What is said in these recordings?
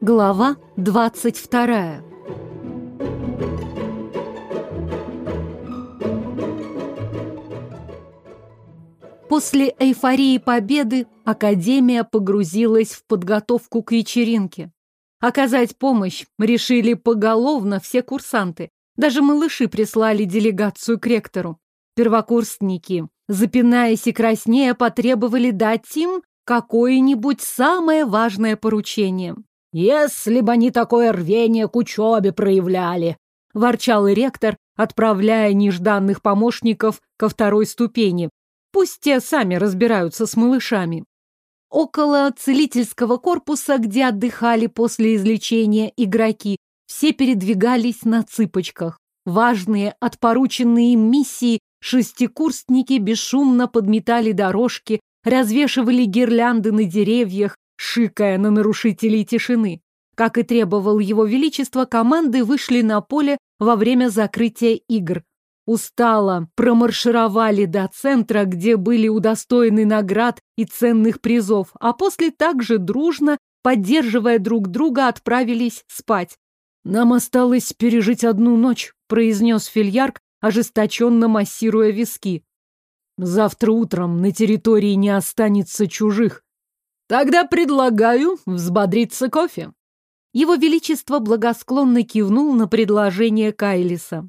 Глава двадцать вторая После эйфории победы Академия погрузилась в подготовку к вечеринке. Оказать помощь решили поголовно все курсанты. Даже малыши прислали делегацию к ректору. Первокурсники, запинаясь и краснея, потребовали дать им какое-нибудь самое важное поручение. «Если бы они такое рвение к учебе проявляли!» — ворчал ректор, отправляя нежданных помощников ко второй ступени, Пусть те сами разбираются с малышами. Около целительского корпуса, где отдыхали после излечения игроки, все передвигались на цыпочках. Важные, отпорученные миссии, шестикурсники бесшумно подметали дорожки, развешивали гирлянды на деревьях, шикая на нарушителей тишины. Как и требовал его величество, команды вышли на поле во время закрытия игр устало промаршировали до центра, где были удостоены наград и ценных призов, а после также дружно, поддерживая друг друга, отправились спать. «Нам осталось пережить одну ночь», — произнес Фильярк, ожесточенно массируя виски. «Завтра утром на территории не останется чужих. Тогда предлагаю взбодриться кофе». Его Величество благосклонно кивнул на предложение Кайлиса.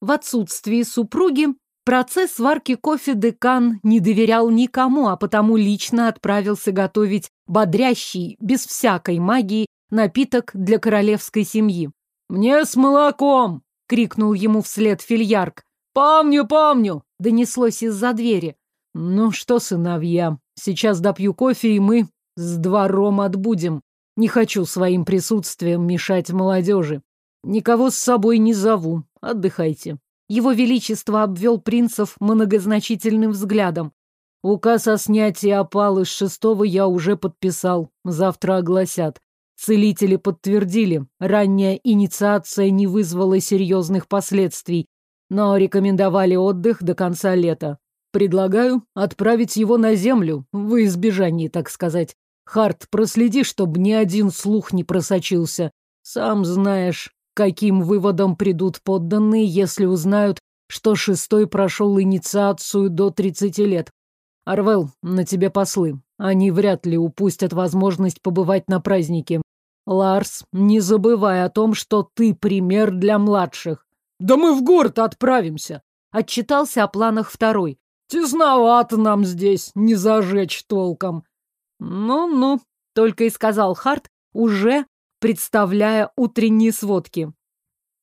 В отсутствии супруги процесс сварки кофе декан не доверял никому, а потому лично отправился готовить бодрящий, без всякой магии, напиток для королевской семьи. «Мне с молоком!» — крикнул ему вслед фильярк. «Помню, помню!» — донеслось из-за двери. «Ну что, сыновья, сейчас допью кофе, и мы с двором отбудем. Не хочу своим присутствием мешать молодежи. Никого с собой не зову. Отдыхайте. Его Величество обвел принцев многозначительным взглядом. Указ о снятии опалы с шестого я уже подписал. Завтра огласят. Целители подтвердили, ранняя инициация не вызвала серьезных последствий, но рекомендовали отдых до конца лета. Предлагаю отправить его на землю, в избежании, так сказать. Харт, проследи, чтобы ни один слух не просочился. Сам знаешь, каким выводом придут подданные, если узнают, что шестой прошел инициацию до 30 лет. Арвел, на тебе послы. Они вряд ли упустят возможность побывать на празднике. Ларс, не забывай о том, что ты пример для младших. Да мы в город отправимся. Отчитался о планах второй. Тесновато нам здесь, не зажечь толком. Ну-ну, только и сказал Харт, уже представляя утренние сводки.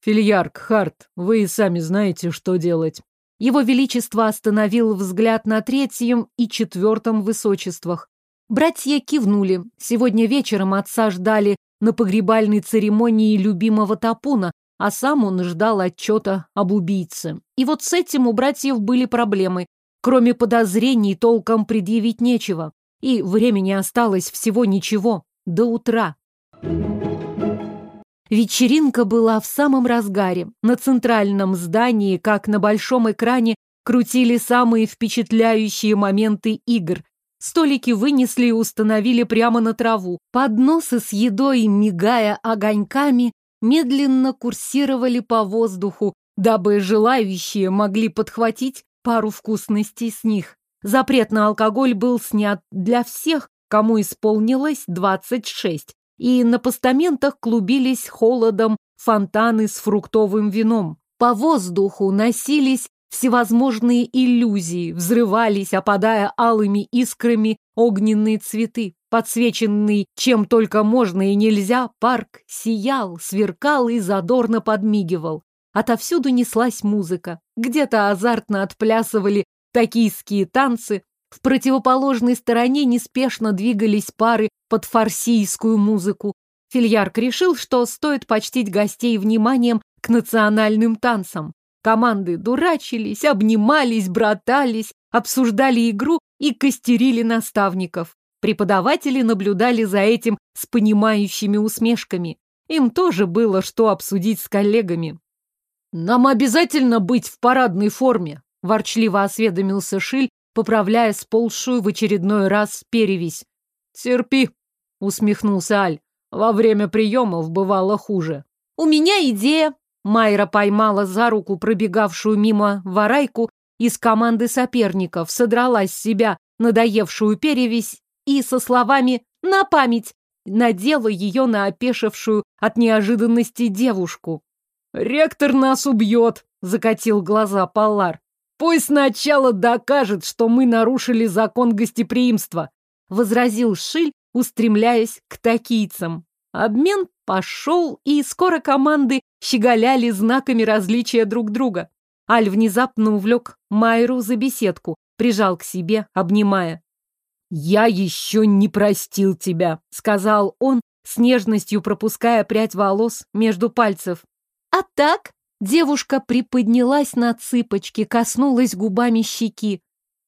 Фильярк, Харт, вы и сами знаете, что делать. Его Величество остановил взгляд на третьем и четвертом высочествах. Братья кивнули. Сегодня вечером отца ждали на погребальной церемонии любимого Тапуна, а сам он ждал отчета об убийце. И вот с этим у братьев были проблемы. Кроме подозрений толком предъявить нечего. И времени осталось всего ничего. До утра. Вечеринка была в самом разгаре. На центральном здании, как на большом экране, крутили самые впечатляющие моменты игр. Столики вынесли и установили прямо на траву. Подносы с едой, мигая огоньками, медленно курсировали по воздуху, дабы желающие могли подхватить пару вкусностей с них. Запрет на алкоголь был снят для всех, кому исполнилось 26, и на постаментах клубились холодом фонтаны с фруктовым вином. По воздуху носились всевозможные иллюзии, взрывались, опадая алыми искрами огненные цветы. Подсвеченный чем только можно и нельзя, парк сиял, сверкал и задорно подмигивал. Отовсюду неслась музыка. Где-то азартно отплясывали токийские танцы, в противоположной стороне неспешно двигались пары под фарсийскую музыку. Фильярк решил, что стоит почтить гостей вниманием к национальным танцам. Команды дурачились, обнимались, братались, обсуждали игру и костерили наставников. Преподаватели наблюдали за этим с понимающими усмешками. Им тоже было что обсудить с коллегами. «Нам обязательно быть в парадной форме», – ворчливо осведомился Шиль, поправляя сползшую в очередной раз перевесь. Терпи, усмехнулся Аль. Во время приемов бывало хуже. У меня идея. Майра поймала за руку пробегавшую мимо варайку из команды соперников, содрала с себя надоевшую перевесь и со словами «на память» надела ее на опешившую от неожиданности девушку. «Ректор нас убьет!» — закатил глаза Паллар. «Пусть сначала докажет, что мы нарушили закон гостеприимства», — возразил Шиль, устремляясь к такийцам. Обмен пошел, и скоро команды щеголяли знаками различия друг друга. Аль внезапно увлек Майру за беседку, прижал к себе, обнимая. «Я еще не простил тебя», — сказал он, с нежностью пропуская прядь волос между пальцев. «А так?» — девушка приподнялась на цыпочки, коснулась губами щеки.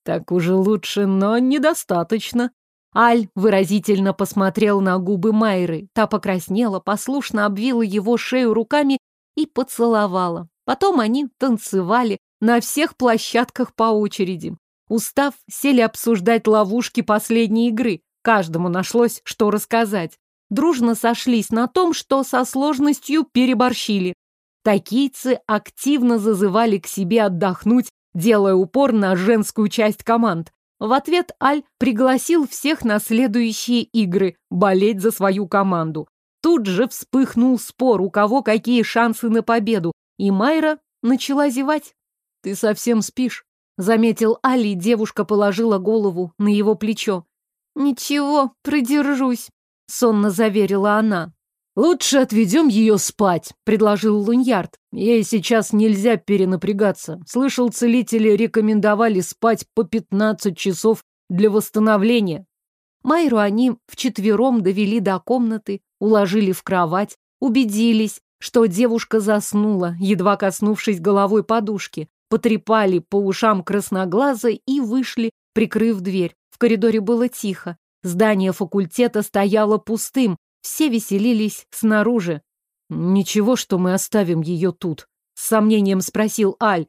«Так уже лучше, но недостаточно». Аль выразительно посмотрел на губы Майры. Та покраснела, послушно обвила его шею руками и поцеловала. Потом они танцевали на всех площадках по очереди. Устав, сели обсуждать ловушки последней игры. Каждому нашлось, что рассказать. Дружно сошлись на том, что со сложностью переборщили. Такийцы активно зазывали к себе отдохнуть, делая упор на женскую часть команд. В ответ Аль пригласил всех на следующие игры болеть за свою команду. Тут же вспыхнул спор, у кого какие шансы на победу, и Майра начала зевать. «Ты совсем спишь?» Заметил Али, девушка положила голову на его плечо. «Ничего, продержусь», — сонно заверила она. «Лучше отведем ее спать», — предложил Луньярд. «Ей сейчас нельзя перенапрягаться. Слышал, целители рекомендовали спать по пятнадцать часов для восстановления». Майру они вчетвером довели до комнаты, уложили в кровать, убедились, что девушка заснула, едва коснувшись головой подушки потрепали по ушам красноглаза и вышли, прикрыв дверь. В коридоре было тихо. Здание факультета стояло пустым, все веселились снаружи. «Ничего, что мы оставим ее тут?» — с сомнением спросил Аль.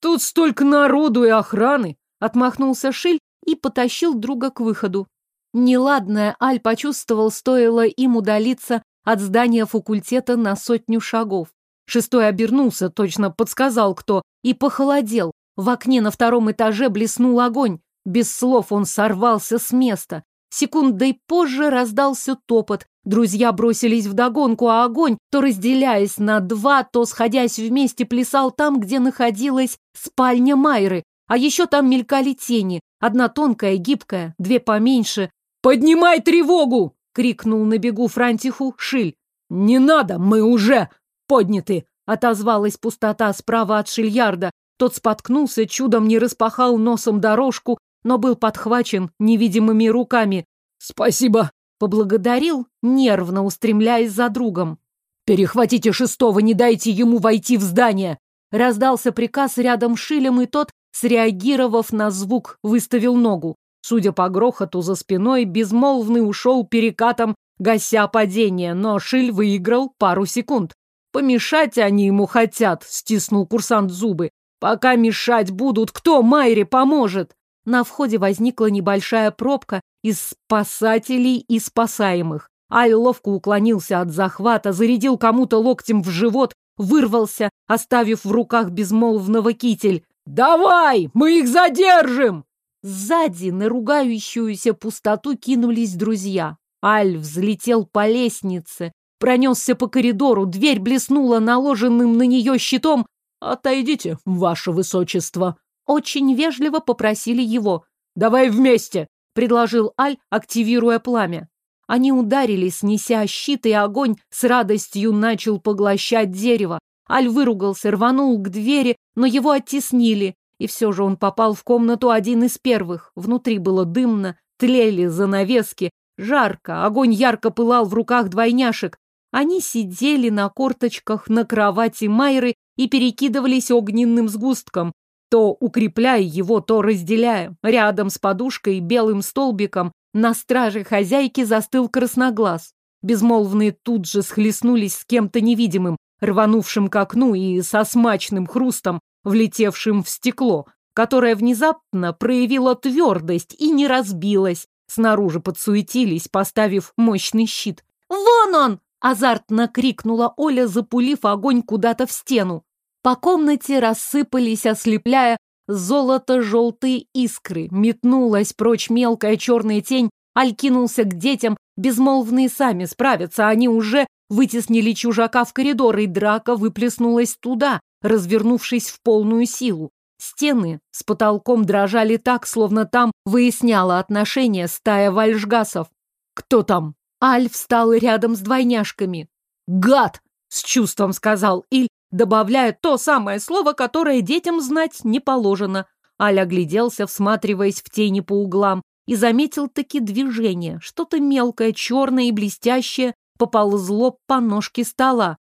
«Тут столько народу и охраны!» — отмахнулся Шиль и потащил друга к выходу. Неладное Аль почувствовал, стоило им удалиться от здания факультета на сотню шагов. Шестой обернулся, точно подсказал кто, и похолодел. В окне на втором этаже блеснул огонь. Без слов он сорвался с места. Секундой позже раздался топот. Друзья бросились в догонку, а огонь, то разделяясь на два, то сходясь вместе, плясал там, где находилась спальня Майры. А еще там мелькали тени. Одна тонкая, гибкая, две поменьше. «Поднимай тревогу!» — крикнул на бегу Франтиху Шиль. «Не надо, мы уже подняты!» Отозвалась пустота справа от Шильярда. Тот споткнулся, чудом не распахал носом дорожку, но был подхвачен невидимыми руками. «Спасибо!» — поблагодарил, нервно устремляясь за другом. «Перехватите шестого, не дайте ему войти в здание!» Раздался приказ рядом с Шилем, и тот, среагировав на звук, выставил ногу. Судя по грохоту за спиной, безмолвный ушел перекатом, гася падение, но Шиль выиграл пару секунд. Помешать они ему хотят, стиснул курсант зубы. Пока мешать будут, кто Майре поможет? На входе возникла небольшая пробка из спасателей и спасаемых. Аль ловко уклонился от захвата, зарядил кому-то локтем в живот, вырвался, оставив в руках безмолвного китель. «Давай, мы их задержим!» Сзади на ругающуюся пустоту кинулись друзья. Аль взлетел по лестнице, пронесся по коридору, дверь блеснула наложенным на нее щитом. «Отойдите, ваше высочество!» Очень вежливо попросили его. «Давай вместе!» — предложил Аль, активируя пламя. Они ударили, снеся щит, и огонь с радостью начал поглощать дерево. Аль выругался, рванул к двери, но его оттеснили, и все же он попал в комнату один из первых. Внутри было дымно, тлели занавески, жарко, огонь ярко пылал в руках двойняшек. Они сидели на корточках на кровати Майры и перекидывались огненным сгустком, то укрепляя его, то разделяя. Рядом с подушкой белым столбиком на страже хозяйки застыл красноглаз. Безмолвные тут же схлестнулись с кем-то невидимым, рванувшим к окну и со смачным хрустом, влетевшим в стекло, которое внезапно проявило твердость и не разбилось, снаружи подсуетились, поставив мощный щит. «Вон он!» — азартно крикнула Оля, запулив огонь куда-то в стену. По комнате рассыпались, ослепляя золото-желтые искры. Метнулась прочь мелкая черная тень, Аль кинулся к детям, безмолвные сами справятся, они уже вытеснили чужака в коридор, и драка выплеснулась туда, развернувшись в полную силу. Стены с потолком дрожали так, словно там выясняла отношения стая вальжгасов. «Кто там?» Аль встал рядом с двойняшками. «Гад!» — с чувством сказал Иль, добавляя то самое слово, которое детям знать не положено. Аль огляделся, всматриваясь в тени по углам, и заметил таки движение. Что-то мелкое, черное и блестящее поползло по ножке стола.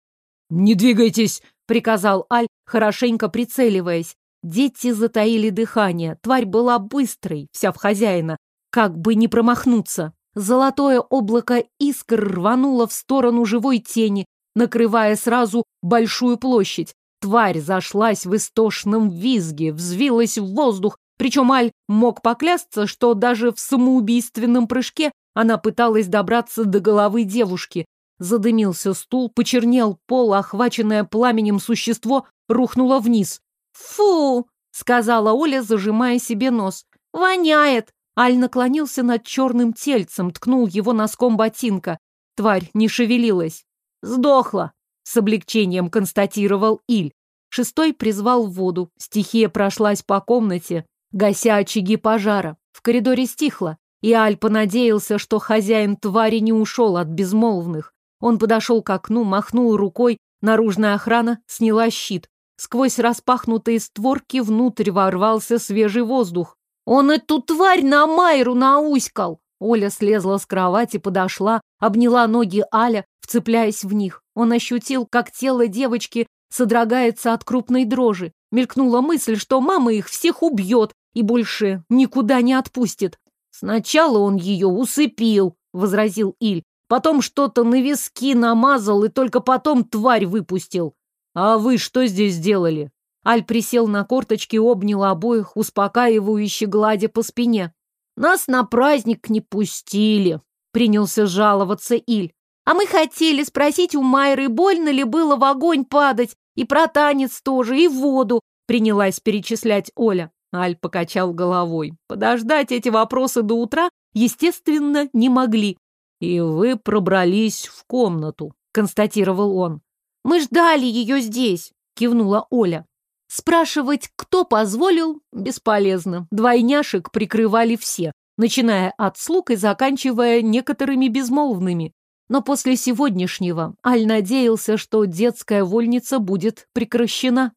«Не двигайтесь!» — приказал Аль, хорошенько прицеливаясь. Дети затаили дыхание. Тварь была быстрой, вся в хозяина. Как бы не промахнуться. Золотое облако искр рвануло в сторону живой тени, накрывая сразу большую площадь. Тварь зашлась в истошном визге, взвилась в воздух, причем Аль мог поклясться, что даже в самоубийственном прыжке она пыталась добраться до головы девушки. Задымился стул, почернел пол, охваченное пламенем существо рухнуло вниз. «Фу!» — сказала Оля, зажимая себе нос. «Воняет!» Аль наклонился над черным тельцем, ткнул его носком ботинка. Тварь не шевелилась. «Сдохла!» — с облегчением констатировал Иль. Шестой призвал воду. Стихия прошлась по комнате, гася очаги пожара. В коридоре стихло, и Аль понадеялся, что хозяин твари не ушел от безмолвных. Он подошел к окну, махнул рукой, наружная охрана сняла щит. Сквозь распахнутые створки внутрь ворвался свежий воздух. «Он эту тварь на Майру науськал!» Оля слезла с кровати, подошла, обняла ноги Аля, вцепляясь в них. Он ощутил, как тело девочки содрогается от крупной дрожи. Мелькнула мысль, что мама их всех убьет и больше никуда не отпустит. «Сначала он ее усыпил», — возразил Иль. «Потом что-то на виски намазал и только потом тварь выпустил. «А вы что здесь делали?» Аль присел на корточки, обнял обоих, успокаивающе гладя по спине. «Нас на праздник не пустили», — принялся жаловаться Иль. «А мы хотели спросить у Майры, больно ли было в огонь падать, и про танец тоже, и в воду», — принялась перечислять Оля. Аль покачал головой. Подождать эти вопросы до утра, естественно, не могли. «И вы пробрались в комнату», — констатировал он. «Мы ждали ее здесь», — кивнула Оля. Спрашивать, кто позволил, бесполезно. Двойняшек прикрывали все, начиная от слуг и заканчивая некоторыми безмолвными. Но после сегодняшнего Аль надеялся, что детская вольница будет прекращена.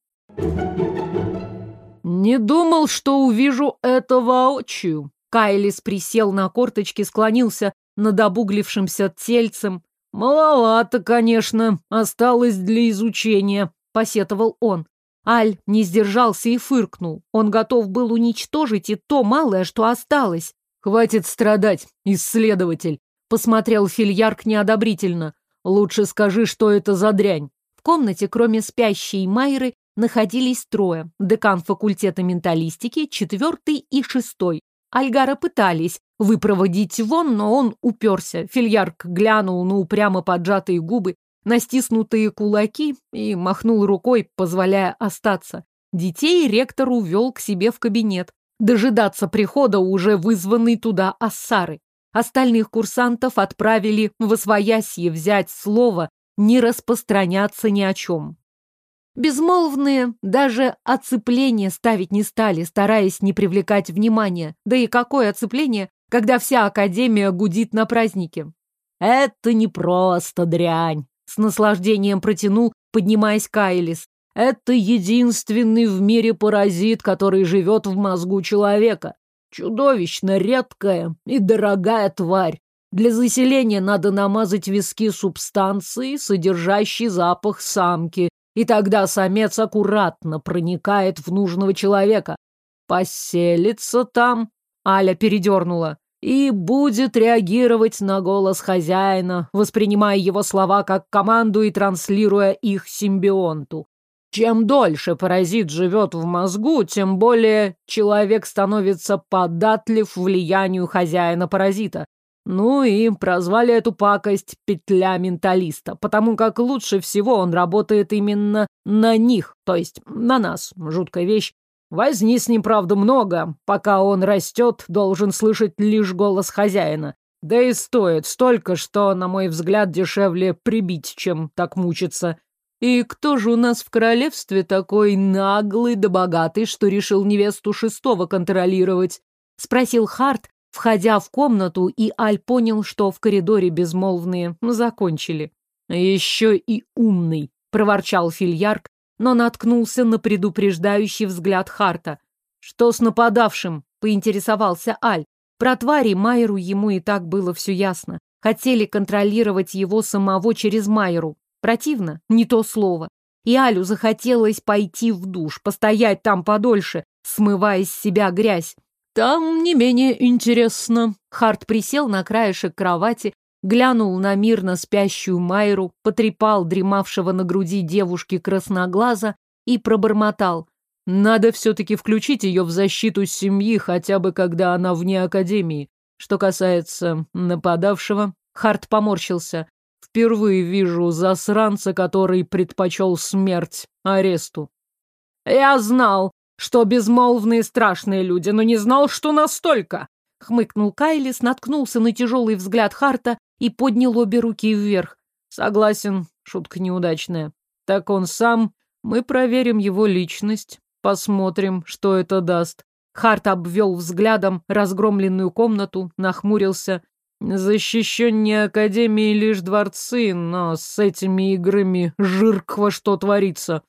«Не думал, что увижу это воочию». Кайлис присел на корточки, склонился над обуглившимся тельцем, «Маловато, конечно, осталось для изучения», — посетовал он. Аль не сдержался и фыркнул. Он готов был уничтожить и то малое, что осталось. «Хватит страдать, исследователь», — посмотрел Фильярк неодобрительно. «Лучше скажи, что это за дрянь». В комнате, кроме спящей Майры, находились трое. Декан факультета менталистики, четвертый и шестой. Альгара пытались выпроводить вон, но он уперся. Фильярк глянул на упрямо поджатые губы, на стиснутые кулаки и махнул рукой, позволяя остаться. Детей ректор увел к себе в кабинет. Дожидаться прихода уже вызванной туда Ассары. Остальных курсантов отправили в освоясье взять слово не распространяться ни о чем. Безмолвные даже оцепление ставить не стали, стараясь не привлекать внимания. Да и какое оцепление, когда вся Академия гудит на празднике? Это не просто дрянь, с наслаждением протянул, поднимаясь Кайлис. Это единственный в мире паразит, который живет в мозгу человека. Чудовищно редкая и дорогая тварь. Для заселения надо намазать виски субстанцией, содержащей запах самки, и тогда самец аккуратно проникает в нужного человека. Поселится там, Аля передернула, и будет реагировать на голос хозяина, воспринимая его слова как команду и транслируя их симбионту. Чем дольше паразит живет в мозгу, тем более человек становится податлив влиянию хозяина паразита. Ну и прозвали эту пакость «петля менталиста», потому как лучше всего он работает именно на них, то есть на нас. Жуткая вещь. Возни с ним, правда, много. Пока он растет, должен слышать лишь голос хозяина. Да и стоит столько, что, на мой взгляд, дешевле прибить, чем так мучиться. И кто же у нас в королевстве такой наглый да богатый, что решил невесту шестого контролировать? Спросил Харт, входя в комнату, и Аль понял, что в коридоре безмолвные закончили. Еще и умный, проворчал Фильярк, но наткнулся на предупреждающий взгляд Харта. «Что с нападавшим?» — поинтересовался Аль. Про твари Майеру ему и так было все ясно. Хотели контролировать его самого через Майеру. Противно, не то слово. И Алю захотелось пойти в душ, постоять там подольше, смывая с себя грязь. Там не менее интересно. Харт присел на краешек кровати, глянул на мирно спящую Майру, потрепал дремавшего на груди девушки красноглаза и пробормотал. Надо все-таки включить ее в защиту семьи, хотя бы когда она вне академии. Что касается нападавшего, Харт поморщился. Впервые вижу засранца, который предпочел смерть аресту. Я знал, что безмолвные страшные люди, но не знал, что настолько. Хмыкнул Кайлис, наткнулся на тяжелый взгляд Харта и поднял обе руки вверх. Согласен, шутка неудачная. Так он сам, мы проверим его личность, посмотрим, что это даст. Харт обвел взглядом разгромленную комнату, нахмурился. Защищеннее Академии лишь дворцы, но с этими играми жиркво что творится.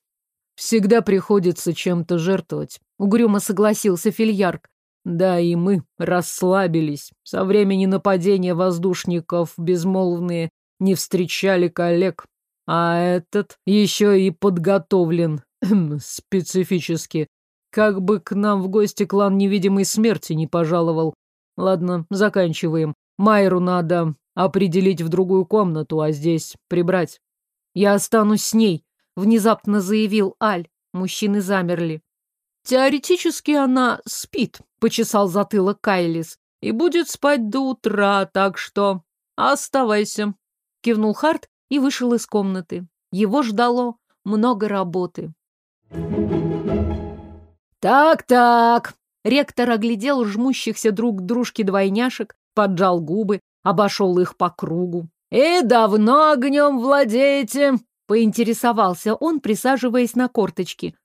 Всегда приходится чем-то жертвовать. Угрюмо согласился Фильярк. Да, и мы расслабились. Со времени нападения воздушников безмолвные не встречали коллег. А этот еще и подготовлен специфически. Как бы к нам в гости клан невидимой смерти не пожаловал. Ладно, заканчиваем. Майру надо определить в другую комнату, а здесь прибрать. Я останусь с ней, внезапно заявил Аль. Мужчины замерли. Теоретически она спит, почесал затылок Кайлис, и будет спать до утра, так что оставайся. Кивнул Харт и вышел из комнаты. Его ждало много работы. Так-так. Ректор оглядел жмущихся друг к дружке двойняшек, поджал губы, обошел их по кругу. «И давно огнем владеете?» — поинтересовался он, присаживаясь на корточки.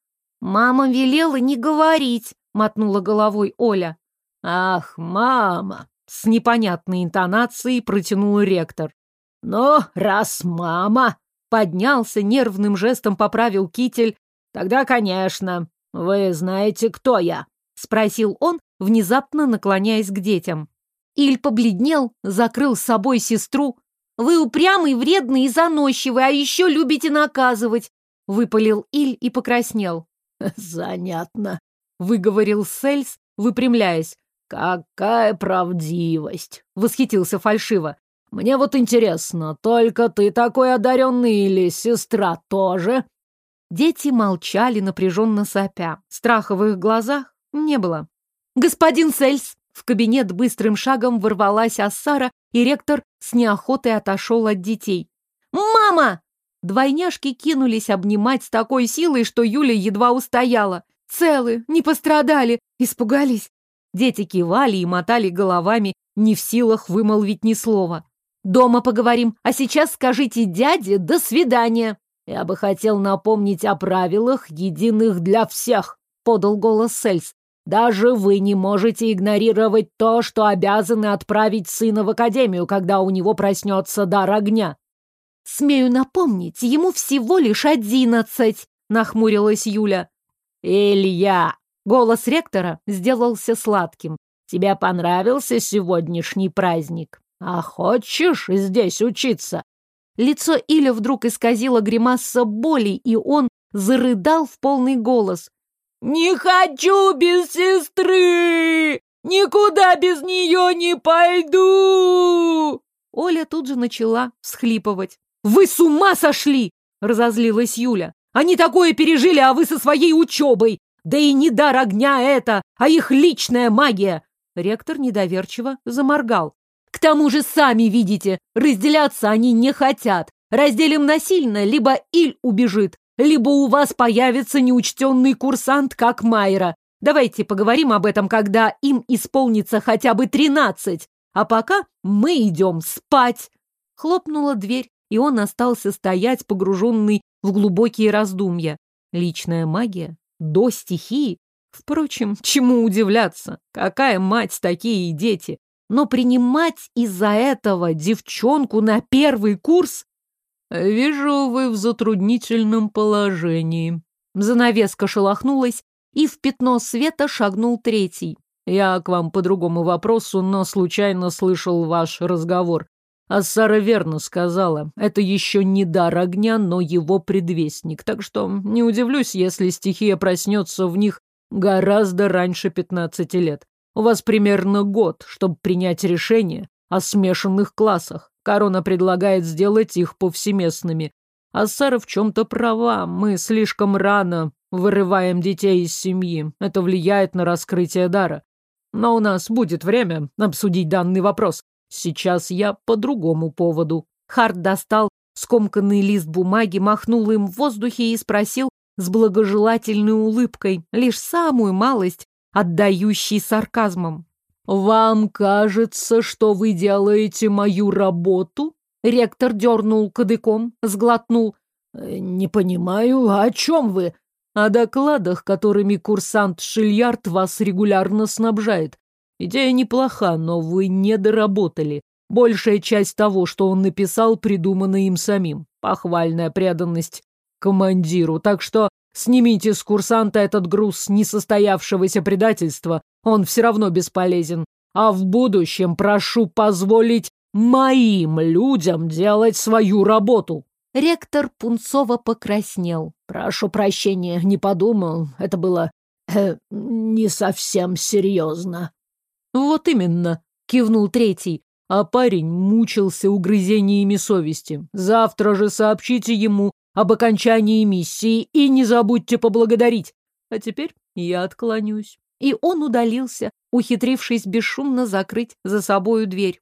«Мама велела не говорить», — мотнула головой Оля. «Ах, мама!» — с непонятной интонацией протянул ректор. «Но раз мама!» — поднялся, нервным жестом поправил китель. «Тогда, конечно, вы знаете, кто я?» — спросил он, внезапно наклоняясь к детям. Иль побледнел, закрыл с собой сестру. «Вы упрямый, вредный и заносчивый, а еще любите наказывать!» Выпалил Иль и покраснел. «Занятно», — выговорил Сельс, выпрямляясь. «Какая правдивость!» — восхитился фальшиво. «Мне вот интересно, только ты такой одаренный или сестра тоже?» Дети молчали, напряженно сопя. Страха в их глазах не было. «Господин Сельс!» В кабинет быстрым шагом ворвалась Ассара, и ректор с неохотой отошел от детей. «Мама!» Двойняшки кинулись обнимать с такой силой, что Юля едва устояла. «Целы, не пострадали, испугались». Дети кивали и мотали головами, не в силах вымолвить ни слова. «Дома поговорим, а сейчас скажите дяде «до свидания». «Я бы хотел напомнить о правилах, единых для всех», — подал голос Сельс. Даже вы не можете игнорировать то, что обязаны отправить сына в академию, когда у него проснется дар огня. Смею напомнить, ему всего лишь одиннадцать, нахмурилась Юля. Илья! Голос ректора сделался сладким. Тебе понравился сегодняшний праздник? А хочешь здесь учиться? Лицо Иля вдруг исказило гримаса боли, и он зарыдал в полный голос. «Не хочу без сестры! Никуда без нее не пойду!» Оля тут же начала всхлипывать. «Вы с ума сошли!» — разозлилась Юля. Они такое пережили, а вы со своей учебой! Да и не дар огня это, а их личная магия!» Ректор недоверчиво заморгал. «К тому же сами видите, разделяться они не хотят. Разделим насильно, либо Иль убежит, либо у вас появится неучтенный курсант, как Майра. Давайте поговорим об этом, когда им исполнится хотя бы тринадцать. А пока мы идем спать!» Хлопнула дверь, и он остался стоять, погруженный в глубокие раздумья. Личная магия? До стихии? Впрочем, чему удивляться? Какая мать такие дети? Но принимать из-за этого девчонку на первый курс? Вижу, вы в затруднительном положении. Занавеска шелохнулась, и в пятно света шагнул третий. Я к вам по другому вопросу, но случайно слышал ваш разговор. А Сара верно сказала, это еще не дар огня, но его предвестник. Так что не удивлюсь, если стихия проснется в них гораздо раньше пятнадцати лет. У вас примерно год, чтобы принять решение о смешанных классах. Корона предлагает сделать их повсеместными. А Сара в чем-то права. Мы слишком рано вырываем детей из семьи. Это влияет на раскрытие дара. Но у нас будет время обсудить данный вопрос. Сейчас я по другому поводу. Харт достал скомканный лист бумаги, махнул им в воздухе и спросил с благожелательной улыбкой, лишь самую малость, отдающий сарказмом. «Вам кажется, что вы делаете мою работу?» Ректор дернул кадыком, сглотнул. «Э, «Не понимаю, о чем вы?» «О докладах, которыми курсант Шильярд вас регулярно снабжает. Идея неплоха, но вы не доработали. Большая часть того, что он написал, придумана им самим. Похвальная преданность командиру. Так что снимите с курсанта этот груз несостоявшегося предательства. Он все равно бесполезен. А в будущем прошу позволить моим людям делать свою работу. Ректор Пунцова покраснел. Прошу прощения, не подумал. Это было э, не совсем серьезно. Вот именно, кивнул третий. А парень мучился угрызениями совести. Завтра же сообщите ему об окончании миссии и не забудьте поблагодарить. А теперь я отклонюсь. И он удалился, ухитрившись бесшумно закрыть за собою дверь.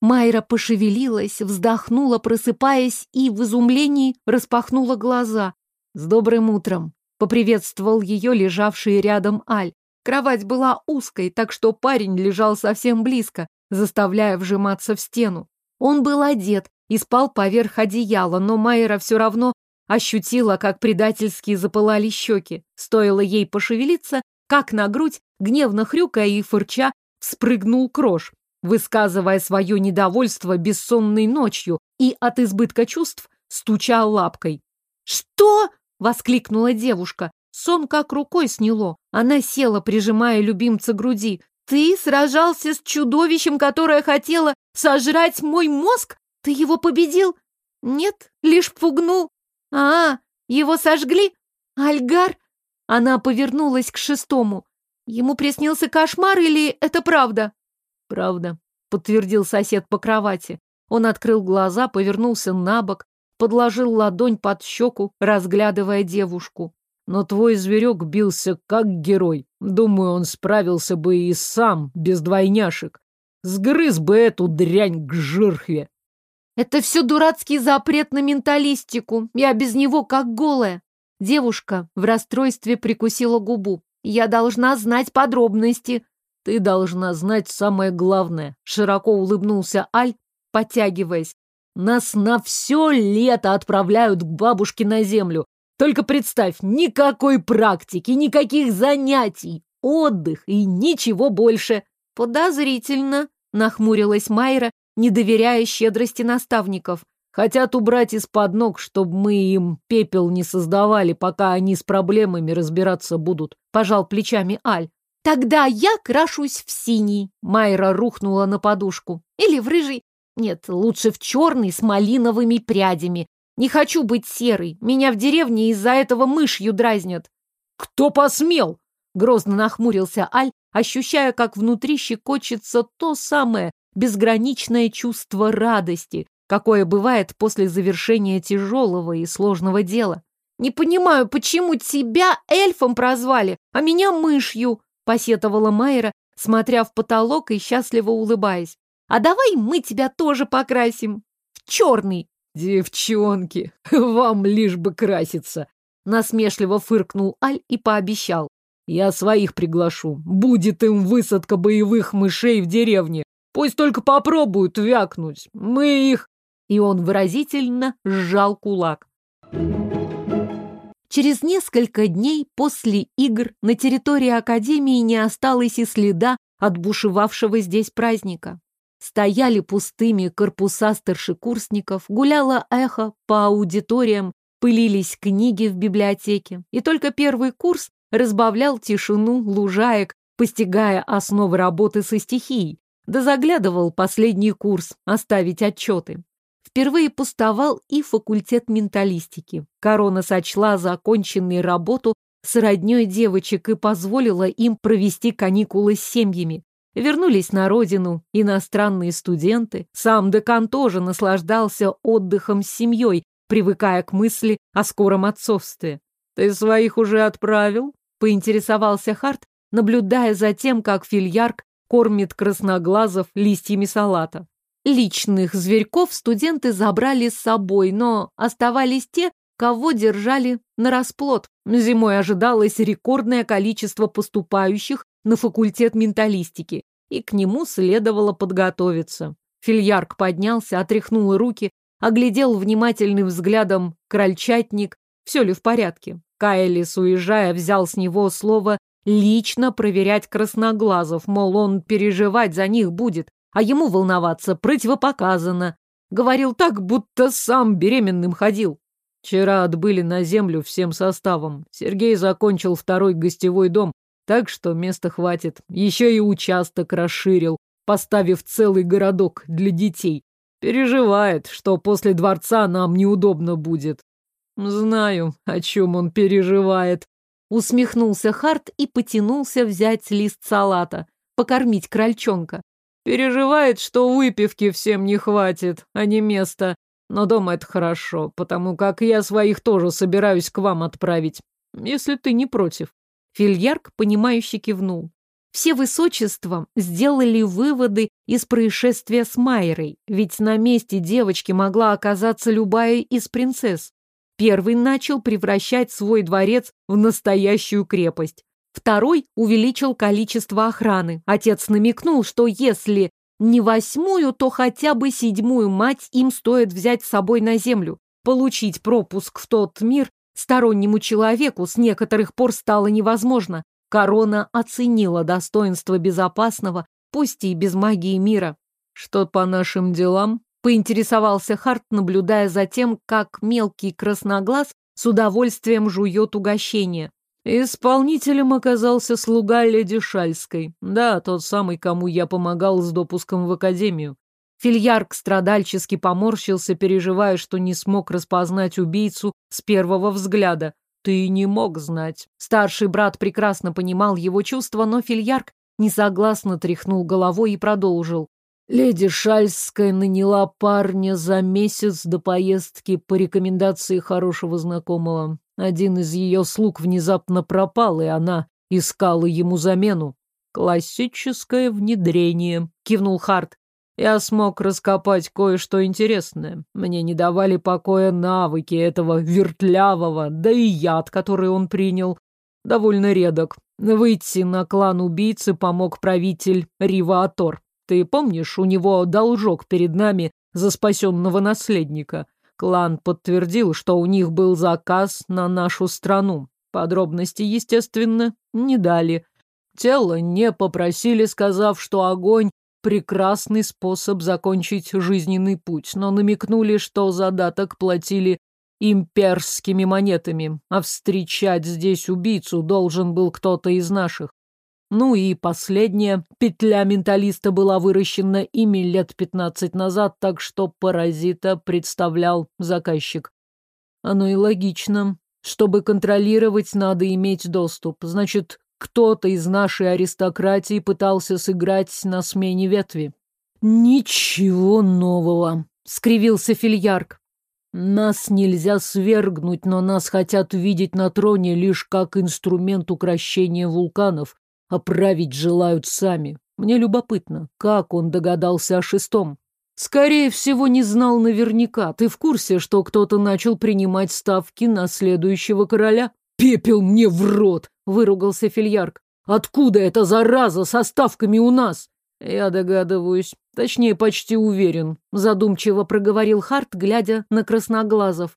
Майра пошевелилась, вздохнула, просыпаясь, и в изумлении распахнула глаза. «С добрым утром!» — поприветствовал ее лежавший рядом Аль. Кровать была узкой, так что парень лежал совсем близко, заставляя вжиматься в стену. Он был одет и спал поверх одеяла, но Майра все равно ощутила, как предательски запылали щеки. Стоило ей пошевелиться, как на грудь, гневно хрюкая и фырча, спрыгнул крош, высказывая свое недовольство бессонной ночью и от избытка чувств стуча лапкой. «Что?» — воскликнула девушка. Сон как рукой сняло. Она села, прижимая любимца груди. «Ты сражался с чудовищем, которое хотело сожрать мой мозг? Ты его победил?» «Нет, лишь пугнул». «А, его сожгли? Альгар?» Она повернулась к шестому. «Ему приснился кошмар или это правда?» «Правда», — подтвердил сосед по кровати. Он открыл глаза, повернулся на бок, подложил ладонь под щеку, разглядывая девушку. Но твой зверек бился как герой. Думаю, он справился бы и сам, без двойняшек. Сгрыз бы эту дрянь к жирхве. Это все дурацкий запрет на менталистику. Я без него как голая. Девушка в расстройстве прикусила губу. Я должна знать подробности. Ты должна знать самое главное. Широко улыбнулся Аль, подтягиваясь. Нас на все лето отправляют к бабушке на землю. Только представь, никакой практики, никаких занятий, отдых и ничего больше. Подозрительно, нахмурилась Майра, не доверяя щедрости наставников. Хотят убрать из-под ног, чтобы мы им пепел не создавали, пока они с проблемами разбираться будут. Пожал плечами Аль. Тогда я крашусь в синий. Майра рухнула на подушку. Или в рыжий. Нет, лучше в черный с малиновыми прядями. Не хочу быть серой. Меня в деревне из-за этого мышью дразнят. Кто посмел? Грозно нахмурился Аль, ощущая, как внутри щекочется то самое безграничное чувство радости, какое бывает после завершения тяжелого и сложного дела. «Не понимаю, почему тебя эльфом прозвали, а меня мышью?» — посетовала Майра, смотря в потолок и счастливо улыбаясь. «А давай мы тебя тоже покрасим в черный!» «Девчонки, вам лишь бы краситься!» Насмешливо фыркнул Аль и пообещал. «Я своих приглашу. Будет им высадка боевых мышей в деревне. Пусть только попробуют вякнуть. Мы их...» И он выразительно сжал кулак. Через несколько дней после игр на территории Академии не осталось и следа от бушевавшего здесь праздника. Стояли пустыми корпуса старшекурсников, гуляло эхо по аудиториям, пылились книги в библиотеке. И только первый курс разбавлял тишину лужаек, постигая основы работы со стихией, да заглядывал последний курс оставить отчеты. Впервые пустовал и факультет менталистики. Корона сочла законченной работу с роднёй девочек и позволила им провести каникулы с семьями. Вернулись на родину иностранные студенты. Сам декан тоже наслаждался отдыхом с семьей, привыкая к мысли о скором отцовстве. «Ты своих уже отправил?» — поинтересовался Харт, наблюдая за тем, как фильярк кормит красноглазов листьями салата. Личных зверьков студенты забрали с собой, но оставались те, кого держали на расплод. Зимой ожидалось рекордное количество поступающих на факультет менталистики и к нему следовало подготовиться. Фильярк поднялся, отряхнул руки, оглядел внимательным взглядом крольчатник, все ли в порядке. Кайлис, уезжая, взял с него слово лично проверять красноглазов, мол, он переживать за них будет, а ему волноваться противопоказано. Говорил так, будто сам беременным ходил. Вчера отбыли на землю всем составом. Сергей закончил второй гостевой дом, так что места хватит. Еще и участок расширил, поставив целый городок для детей. Переживает, что после дворца нам неудобно будет. Знаю, о чем он переживает. Усмехнулся Харт и потянулся взять лист салата, покормить крольчонка. Переживает, что выпивки всем не хватит, а не места. Но дома это хорошо, потому как я своих тоже собираюсь к вам отправить, если ты не против. Фильярк, понимающе кивнул. Все высочества сделали выводы из происшествия с Майрой, ведь на месте девочки могла оказаться любая из принцесс. Первый начал превращать свой дворец в настоящую крепость. Второй увеличил количество охраны. Отец намекнул, что если не восьмую, то хотя бы седьмую мать им стоит взять с собой на землю, получить пропуск в тот мир, Стороннему человеку с некоторых пор стало невозможно. Корона оценила достоинство безопасного, пусть и без магии мира. «Что по нашим делам?» — поинтересовался Харт, наблюдая за тем, как мелкий красноглаз с удовольствием жует угощение. Исполнителем оказался слуга леди Шальской. Да, тот самый, кому я помогал с допуском в академию. Фильярк страдальчески поморщился, переживая, что не смог распознать убийцу с первого взгляда. Ты не мог знать. Старший брат прекрасно понимал его чувства, но Фильярк несогласно тряхнул головой и продолжил. Леди Шальская наняла парня за месяц до поездки по рекомендации хорошего знакомого. Один из ее слуг внезапно пропал, и она искала ему замену. «Классическое внедрение», — кивнул Харт. Я смог раскопать кое-что интересное. Мне не давали покоя навыки этого вертлявого, да и яд, который он принял, довольно редок. Выйти на клан убийцы помог правитель Риваатор. Ты помнишь, у него должок перед нами за спасенного наследника. Клан подтвердил, что у них был заказ на нашу страну. Подробности, естественно, не дали. Тело не попросили, сказав, что огонь прекрасный способ закончить жизненный путь, но намекнули, что задаток платили имперскими монетами, а встречать здесь убийцу должен был кто-то из наших. Ну и последняя петля менталиста была выращена ими лет пятнадцать назад, так что паразита представлял заказчик. Оно и логично. Чтобы контролировать, надо иметь доступ. Значит, кто-то из нашей аристократии пытался сыграть на смене ветви. Ничего нового. скривился Фильярк. Нас нельзя свергнуть, но нас хотят видеть на троне лишь как инструмент укрощения вулканов, а править желают сами. Мне любопытно, как он догадался о шестом. Скорее всего, не знал наверняка. Ты в курсе, что кто-то начал принимать ставки на следующего короля? Пепел мне в рот! Выругался Фильярк. Откуда эта зараза со ставками у нас? Я догадываюсь. Точнее, почти уверен. Задумчиво проговорил Харт, глядя на красноглазов.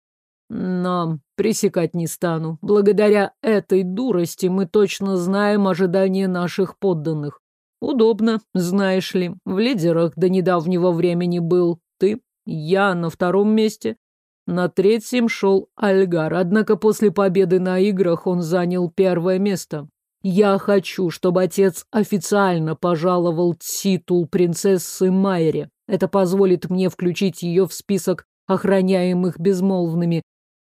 Но пресекать не стану. Благодаря этой дурости мы точно знаем ожидания наших подданных. Удобно, знаешь ли. В лидерах до недавнего времени был ты, я на втором месте. На третьем шел Альгар, однако после победы на играх он занял первое место. Я хочу, чтобы отец официально пожаловал титул принцессы Майре. Это позволит мне включить ее в список охраняемых безмолвными.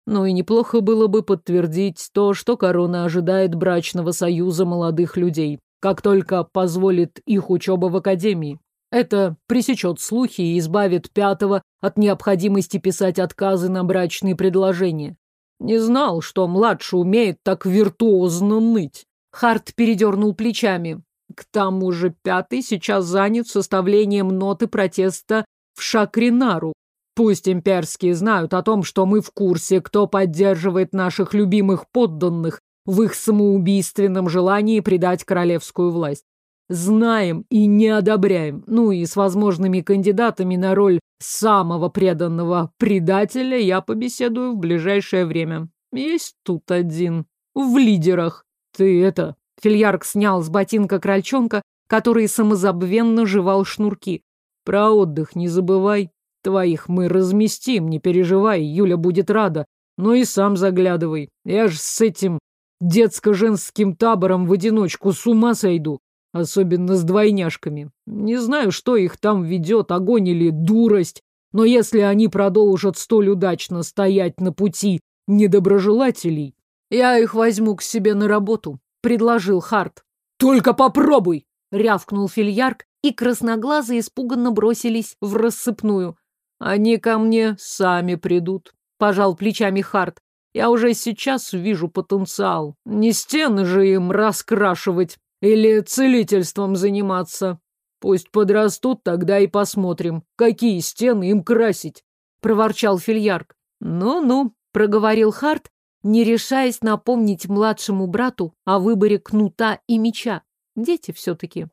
Ну и неплохо было бы подтвердить то, что корона ожидает брачного союза молодых людей, как только позволит их учеба в академии. Это пресечет слухи и избавит пятого от необходимости писать отказы на брачные предложения. Не знал, что младший умеет так виртуозно ныть. Харт передернул плечами. К тому же пятый сейчас занят составлением ноты протеста в Шакринару. Пусть имперские знают о том, что мы в курсе, кто поддерживает наших любимых подданных в их самоубийственном желании предать королевскую власть. Знаем и не одобряем. Ну и с возможными кандидатами на роль самого преданного предателя я побеседую в ближайшее время. Есть тут один. В лидерах. Ты это... Фильярк снял с ботинка крольчонка, который самозабвенно жевал шнурки. Про отдых не забывай. Твоих мы разместим, не переживай, Юля будет рада. Но и сам заглядывай. Я ж с этим детско-женским табором в одиночку с ума сойду. Особенно с двойняшками. Не знаю, что их там ведет, огонь или дурость. Но если они продолжат столь удачно стоять на пути недоброжелателей, я их возьму к себе на работу, предложил Харт. Только попробуй, рявкнул Фильярк, и красноглазые испуганно бросились в рассыпную. Они ко мне сами придут, пожал плечами Харт. Я уже сейчас вижу потенциал. Не стены же им раскрашивать или целительством заниматься. Пусть подрастут, тогда и посмотрим, какие стены им красить, проворчал Фильярк. Ну-ну, проговорил Харт не решаясь напомнить младшему брату о выборе кнута и меча. Дети все-таки.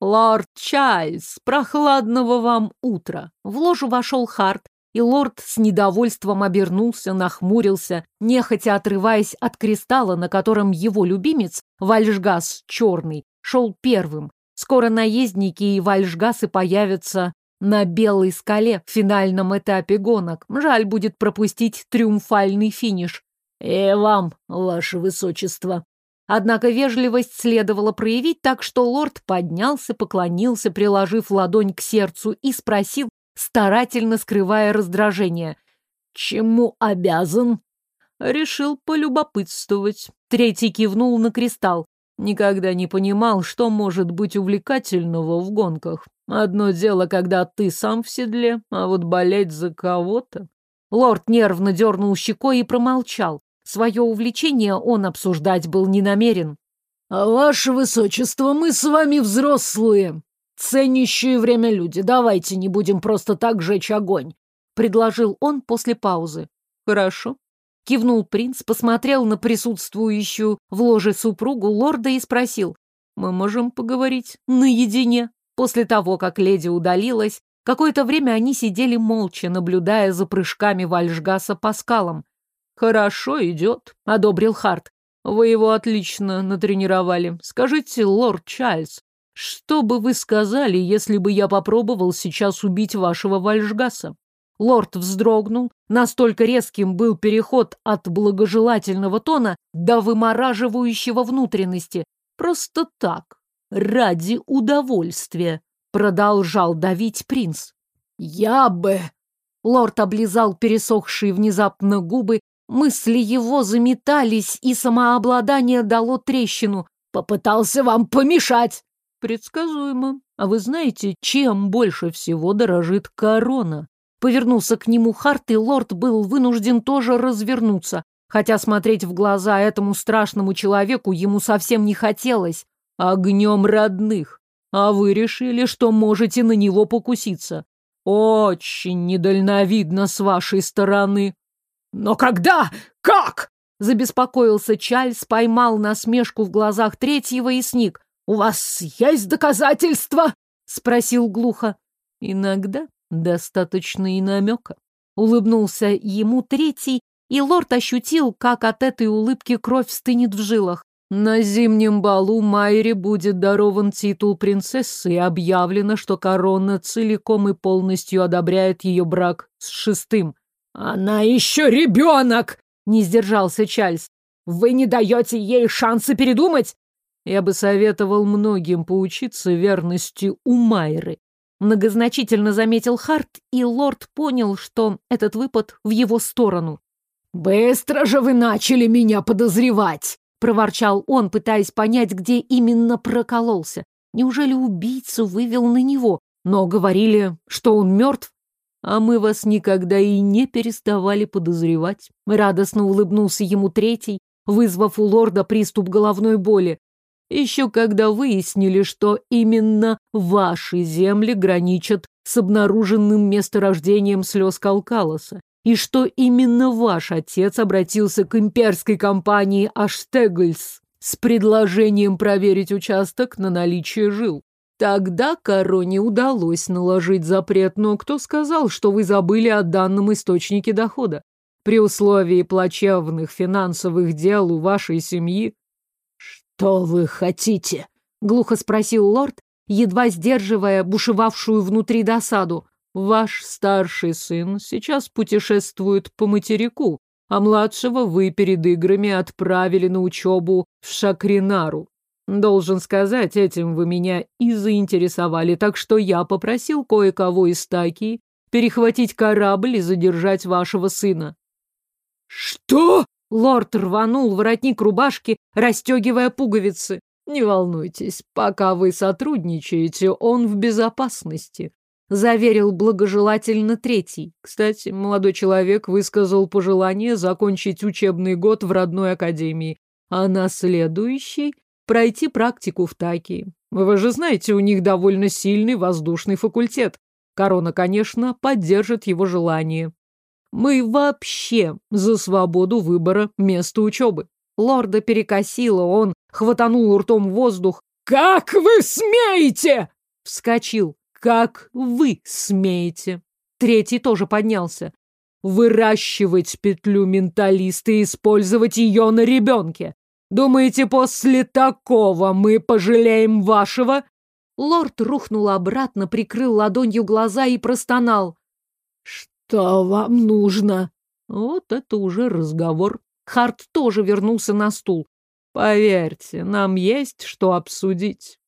«Лорд Чайльз, прохладного вам утра!» В ложу вошел Харт, и лорд с недовольством обернулся, нахмурился, нехотя отрываясь от кристалла, на котором его любимец, Вальжгас черный, шел первым. Скоро наездники и вальжгасы появятся на белой скале в финальном этапе гонок. Жаль будет пропустить триумфальный финиш. И вам, ваше высочество. Однако вежливость следовало проявить так, что лорд поднялся, поклонился, приложив ладонь к сердцу и спросил, старательно скрывая раздражение. «Чему обязан?» Решил полюбопытствовать. Третий кивнул на кристалл. Никогда не понимал, что может быть увлекательного в гонках. Одно дело, когда ты сам в седле, а вот болеть за кого-то... Лорд нервно дернул щекой и промолчал. Свое увлечение он обсуждать был не намерен. «А «Ваше высочество, мы с вами взрослые, ценящие время люди. Давайте не будем просто так жечь огонь», — предложил он после паузы. «Хорошо», Кивнул принц, посмотрел на присутствующую в ложе супругу лорда и спросил. «Мы можем поговорить наедине?» После того, как леди удалилась, какое-то время они сидели молча, наблюдая за прыжками Вальжгаса по скалам. «Хорошо идет», — одобрил Харт. «Вы его отлично натренировали. Скажите, лорд Чарльз, что бы вы сказали, если бы я попробовал сейчас убить вашего Вальжгаса?» Лорд вздрогнул. Настолько резким был переход от благожелательного тона до вымораживающего внутренности. Просто так, ради удовольствия, продолжал давить принц. Я бы... Лорд облизал пересохшие внезапно губы, мысли его заметались, и самообладание дало трещину. Попытался вам помешать. Предсказуемо. А вы знаете, чем больше всего дорожит корона? Повернулся к нему Харт, и лорд был вынужден тоже развернуться, хотя смотреть в глаза этому страшному человеку ему совсем не хотелось. Огнем родных. А вы решили, что можете на него покуситься. Очень недальновидно с вашей стороны. Но когда? Как? Забеспокоился Чарльз, поймал насмешку в глазах третьего и сник. «У вас есть доказательства?» — спросил глухо. «Иногда достаточно и намека». Улыбнулся ему третий, и лорд ощутил, как от этой улыбки кровь стынет в жилах. На зимнем балу Майре будет дарован титул принцессы и объявлено, что корона целиком и полностью одобряет ее брак с шестым. «Она еще ребенок!» — не сдержался Чарльз. «Вы не даете ей шанса передумать?» Я бы советовал многим поучиться верности у Майры. Многозначительно заметил Харт, и лорд понял, что этот выпад в его сторону. «Быстро же вы начали меня подозревать!» — проворчал он, пытаясь понять, где именно прокололся. Неужели убийцу вывел на него? Но говорили, что он мертв. А мы вас никогда и не переставали подозревать. Радостно улыбнулся ему третий, вызвав у лорда приступ головной боли. Еще когда выяснили, что именно ваши земли граничат с обнаруженным месторождением слез Калкалоса, и что именно ваш отец обратился к имперской компании Аштегльс с предложением проверить участок на наличие жил. Тогда короне удалось наложить запрет, но кто сказал, что вы забыли о данном источнике дохода? При условии плачевных финансовых дел у вашей семьи «Что вы хотите?» — глухо спросил лорд, едва сдерживая бушевавшую внутри досаду. «Ваш старший сын сейчас путешествует по материку, а младшего вы перед играми отправили на учебу в Шакринару. Должен сказать, этим вы меня и заинтересовали, так что я попросил кое-кого из стаки перехватить корабль и задержать вашего сына». «Что?» Лорд рванул воротник рубашки, расстегивая пуговицы. «Не волнуйтесь, пока вы сотрудничаете, он в безопасности», — заверил благожелательно третий. Кстати, молодой человек высказал пожелание закончить учебный год в родной академии, а на следующий — пройти практику в Такии. Вы же знаете, у них довольно сильный воздушный факультет. Корона, конечно, поддержит его желание. Мы вообще за свободу выбора места учебы. Лорда перекосило, он хватанул ртом воздух. «Как вы смеете?» Вскочил. «Как вы смеете?» Третий тоже поднялся. «Выращивать петлю менталиста и использовать ее на ребенке. Думаете, после такого мы пожалеем вашего?» Лорд рухнул обратно, прикрыл ладонью глаза и простонал. «Что вам нужно?» Вот это уже разговор. Харт тоже вернулся на стул. Поверьте, нам есть что обсудить.